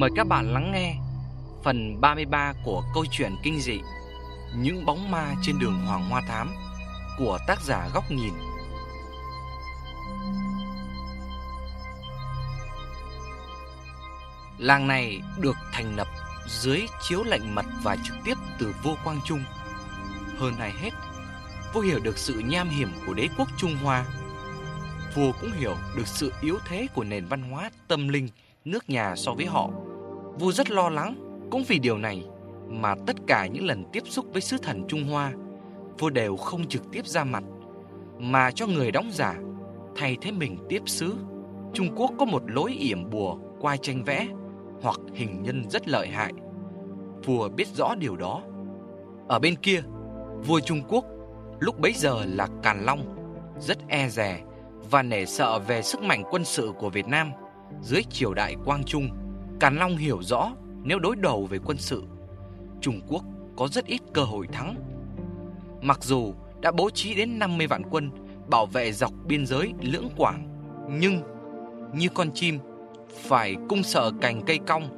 Mời các bạn lắng nghe phần 33 của câu chuyện kinh dị Những bóng ma trên đường Hoàng Hoa Thám của tác giả Góc Nhìn. Làng này được thành lập dưới chiếu lệnh mật và trực tiếp từ vua Quang Trung. Hơn ai hết, vua hiểu được sự nham hiểm của đế quốc Trung Hoa. Vua cũng hiểu được sự yếu thế của nền văn hóa tâm linh nước nhà so với họ. Vua rất lo lắng, cũng vì điều này mà tất cả những lần tiếp xúc với sứ thần Trung Hoa, vua đều không trực tiếp ra mặt, mà cho người đóng giả thay thế mình tiếp sứ. Trung Quốc có một lối yểm bùa qua tranh vẽ hoặc hình nhân rất lợi hại. Vua biết rõ điều đó. Ở bên kia, vua Trung Quốc lúc bấy giờ là Càn Long, rất e dè và nể sợ về sức mạnh quân sự của Việt Nam dưới triều đại Quang Trung. Càn Long hiểu rõ nếu đối đầu về quân sự, Trung Quốc có rất ít cơ hội thắng. Mặc dù đã bố trí đến 50 vạn quân bảo vệ dọc biên giới lưỡng quảng, nhưng như con chim phải cung sợ cành cây cong.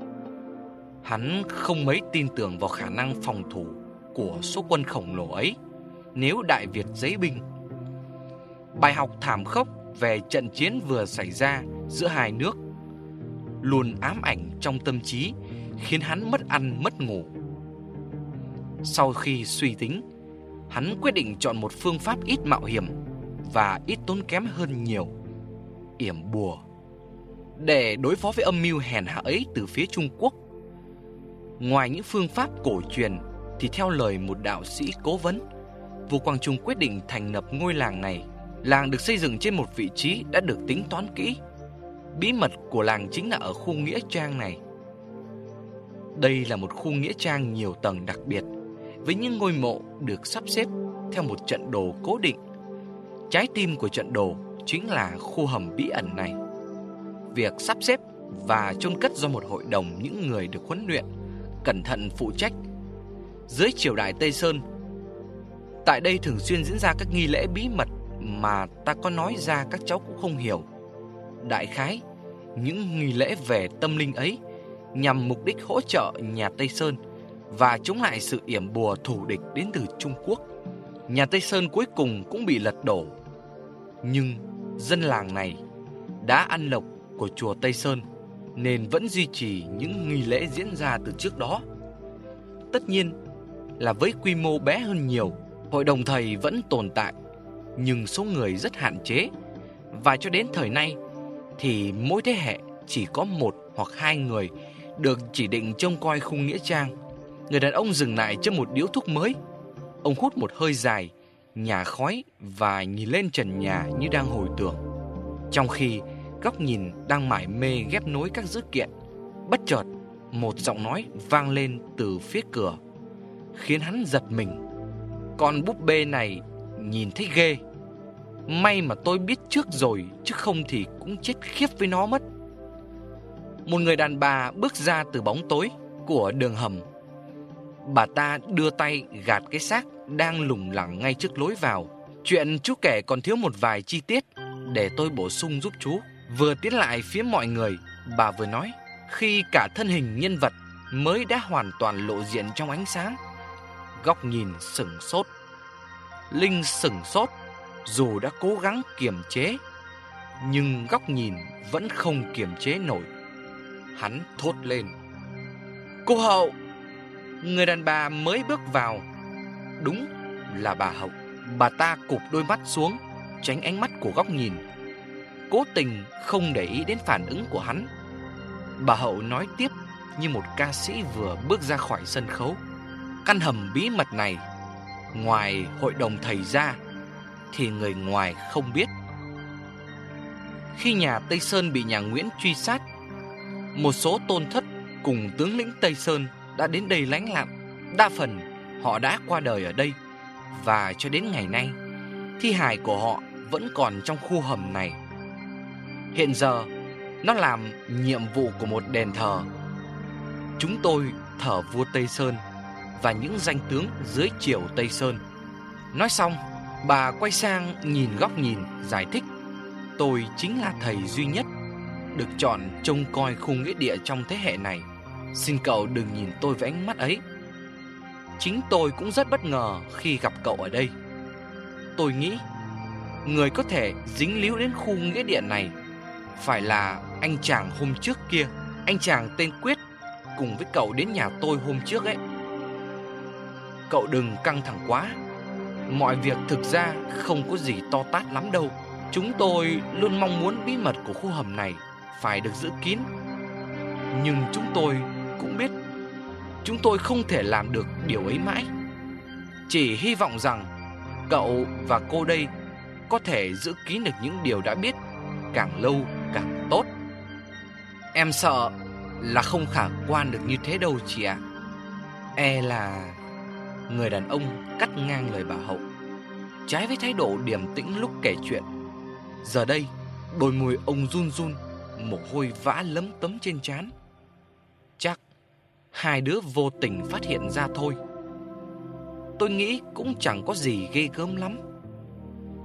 Hắn không mấy tin tưởng vào khả năng phòng thủ của số quân khổng lồ ấy nếu Đại Việt giấy binh. Bài học thảm khốc về trận chiến vừa xảy ra giữa hai nước luôn ám ảnh trong tâm trí, khiến hắn mất ăn mất ngủ. Sau khi suy tính, hắn quyết định chọn một phương pháp ít mạo hiểm và ít tốn kém hơn nhiều, yểm bùa. Để đối phó với âm mưu hèn hạ ấy từ phía Trung Quốc, ngoài những phương pháp cổ truyền thì theo lời một đạo sĩ cố vấn, Vũ Quang Trung quyết định thành lập ngôi làng này. Làng được xây dựng trên một vị trí đã được tính toán kỹ Bí mật của làng chính là ở khu nghĩa trang này. Đây là một khu nghĩa trang nhiều tầng đặc biệt, với những ngôi mộ được sắp xếp theo một trận đồ cố định. Trái tim của trận đồ chính là khu hầm bí ẩn này. Việc sắp xếp và chôn cất do một hội đồng những người được huấn luyện, cẩn thận phụ trách. Dưới triều đại Tây Sơn, tại đây thường xuyên diễn ra các nghi lễ bí mật mà ta có nói ra các cháu cũng không hiểu. Đại khái, những nghi lễ về tâm linh ấy nhằm mục đích hỗ trợ nhà Tây Sơn và chống lại sự yểm bùa thù địch đến từ Trung Quốc. Nhà Tây Sơn cuối cùng cũng bị lật đổ. Nhưng dân làng này đã ăn lộc của chùa Tây Sơn nên vẫn duy trì những nghi lễ diễn ra từ trước đó. Tất nhiên là với quy mô bé hơn nhiều, hội đồng thầy vẫn tồn tại, nhưng số người rất hạn chế và cho đến thời nay thì mỗi thế hệ chỉ có một hoặc hai người được chỉ định trông coi khung nghĩa trang. Người đàn ông dừng lại trước một điếu thuốc mới. Ông hút một hơi dài, nhà khói và nhìn lên trần nhà như đang hồi tưởng. Trong khi góc nhìn đang mải mê ghép nối các dữ kiện, bất chợt một giọng nói vang lên từ phía cửa, khiến hắn giật mình. Con búp bê này nhìn thấy ghê. May mà tôi biết trước rồi, Chứ không thì cũng chết khiếp với nó mất. Một người đàn bà bước ra từ bóng tối Của đường hầm. Bà ta đưa tay gạt cái xác Đang lủng lẳng ngay trước lối vào. Chuyện chú kể còn thiếu một vài chi tiết Để tôi bổ sung giúp chú. Vừa tiến lại phía mọi người, Bà vừa nói, Khi cả thân hình nhân vật Mới đã hoàn toàn lộ diện trong ánh sáng, Góc nhìn sửng sốt, Linh sửng sốt dù đã cố gắng kiềm chế, nhưng góc nhìn vẫn không kiềm chế nổi. Hắn thốt lên. Cô Hậu! Người đàn bà mới bước vào. Đúng là bà Hậu. Bà ta cụp đôi mắt xuống, tránh ánh mắt của góc nhìn. Cố tình không để ý đến phản ứng của hắn. Bà Hậu nói tiếp như một ca sĩ vừa bước ra khỏi sân khấu. Căn hầm bí mật này, ngoài hội đồng thầy ra, thì người ngoài không biết. Khi nhà Tây Sơn bị nhà Nguyễn truy sát, một số tôn thất cùng tướng lĩnh Tây Sơn đã đến đây lánh lạm. Đa phần họ đã qua đời ở đây và cho đến ngày nay, thi hài của họ vẫn còn trong khu hầm này. Hiện giờ, nó làm nhiệm vụ của một đền thờ. Chúng tôi thờ vua Tây Sơn và những danh tướng dưới triều Tây Sơn. Nói xong, Bà quay sang nhìn góc nhìn giải thích Tôi chính là thầy duy nhất Được chọn trông coi khu nghĩa địa trong thế hệ này Xin cậu đừng nhìn tôi với ánh mắt ấy. Chính tôi cũng rất bất ngờ khi gặp cậu ở đây. Tôi nghĩ người có thể dính líu đến khu nghĩa địa này phải là anh chàng hôm trước kia, anh chàng tên Quyết cùng với cậu đến nhà tôi hôm trước ấy. Cậu đừng căng thẳng quá. Mọi việc thực ra không có gì to tát lắm đâu. Chúng tôi luôn mong muốn bí mật của khu hầm này phải được giữ kín. Nhưng chúng tôi cũng biết chúng tôi không thể làm được điều ấy mãi. Chỉ hy vọng rằng cậu và cô đây có thể giữ kín được những điều đã biết, càng lâu càng tốt. Em sợ là không khả quan được như thế đâu chị ạ. E là người đàn ông cắt ngang lời bà Hậu. Trái với thái độ điềm tĩnh lúc kể chuyện. Giờ đây, đôi môi ông run run, mồ hôi vã lấm tấm trên trán. Chắc hai đứa vô tình phát hiện ra thôi. Tôi nghĩ cũng chẳng có gì ghê gớm lắm.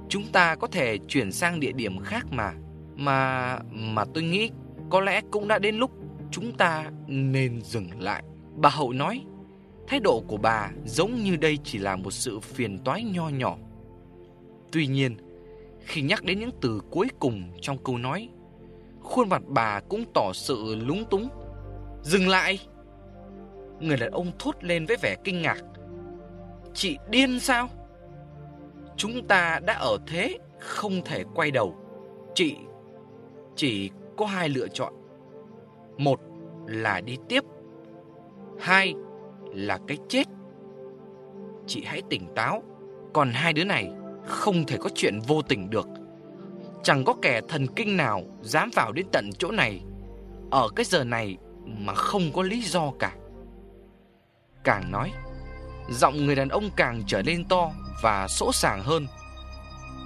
Chúng ta có thể chuyển sang địa điểm khác mà. Mà mà tôi nghĩ có lẽ cũng đã đến lúc chúng ta nên dừng lại. Bà Hậu nói, thái độ của bà giống như đây chỉ là một sự phiền toái nho nhỏ. Tuy nhiên, khi nhắc đến những từ cuối cùng trong câu nói, khuôn mặt bà cũng tỏ sự lúng túng. Dừng lại! Người đàn ông thốt lên với vẻ kinh ngạc. Chị điên sao? Chúng ta đã ở thế, không thể quay đầu. Chị chỉ có hai lựa chọn. Một là đi tiếp. Hai là cái chết. Chị hãy tỉnh táo. Còn hai đứa này không thể có chuyện vô tình được. Chẳng có kẻ thần kinh nào dám vào đến tận chỗ này ở cái giờ này mà không có lý do cả. Càng nói, giọng người đàn ông càng trở nên to và sỗ sàng hơn.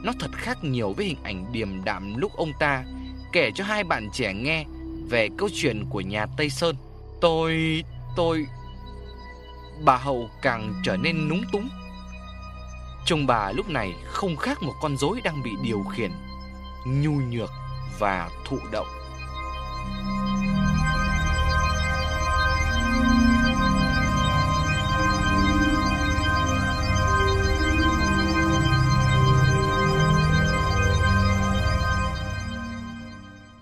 Nó thật khác nhiều với hình ảnh điềm đạm lúc ông ta kể cho hai bạn trẻ nghe về câu chuyện của nhà Tây Sơn. Tôi... tôi... Bà Hậu càng trở nên núng túng. Trông bà lúc này không khác một con rối đang bị điều khiển, nhu nhược và thụ động.